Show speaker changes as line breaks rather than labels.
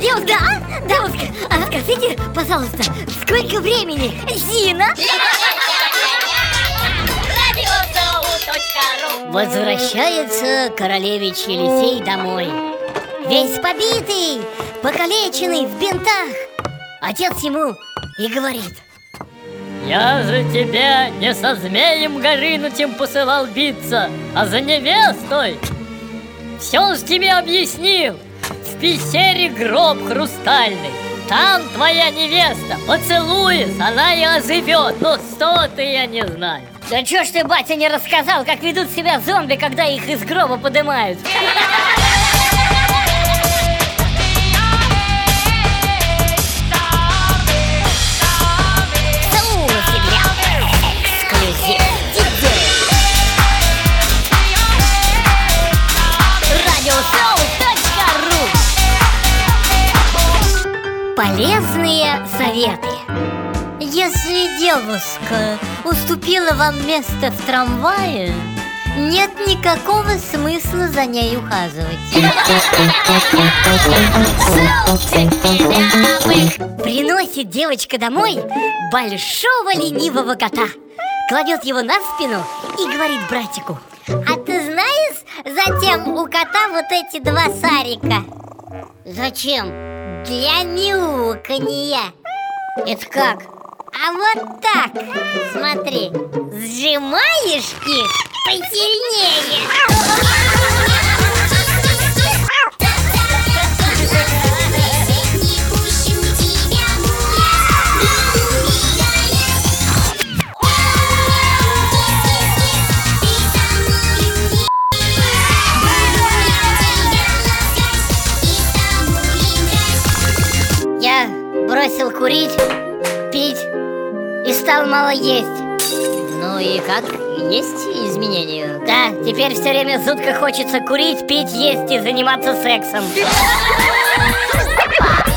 Девушка, да, Девушка, а скажите, пожалуйста, сколько времени?
Зина?
Возвращается королевич Елисей домой. Весь побитый, покалеченный, в бинтах. Отец ему и говорит.
Я же тебя не со змеем горынутим посылал биться А за невестой. Все ж тебе объяснил. В пещере гроб хрустальный. Там твоя невеста поцелует, она и оживет Но что ты, я не знаю.
Да чё ж ты, батя, не рассказал, как ведут себя зомби, когда их из гроба поднимают? Полезные советы Если девушка уступила вам место в трамвае нет никакого смысла за ней ухаживать. Приносит девочка домой большого ленивого кота Кладет его на спину и говорит братику А ты знаешь, зачем у кота вот эти два сарика? Зачем? Для мяуканья Это как? А вот так, смотри, сжимаешь их посильнее бросил курить, пить и стал мало есть
Ну и как? Есть изменения?
Да, теперь все время жутко хочется курить, пить, есть и заниматься сексом